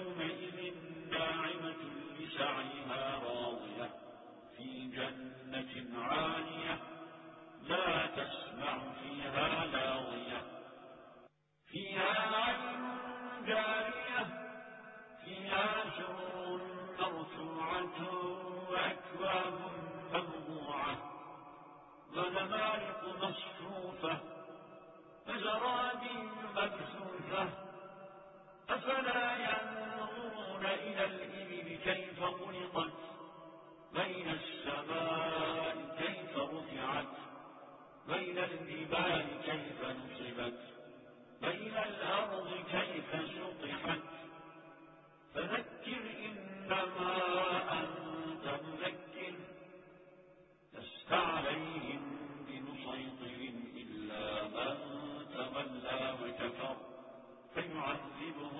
يومئذ ناعمة لسعيها راضية في جنة عالية لا تسمع فيها لاغية فيها عين جارية فيها سرور مرفوعة وأكواب موضوعة ونمارق مصفوفة فزرابي مبثوثة كيف خلقت بين السماء كيف رفعت بين الجبال كيف نصبت بين الأرض كيف سطحت فذكر إنما أنت مذكر لست عليهم بمسيطر إلا من تولى وكفر فيعذبه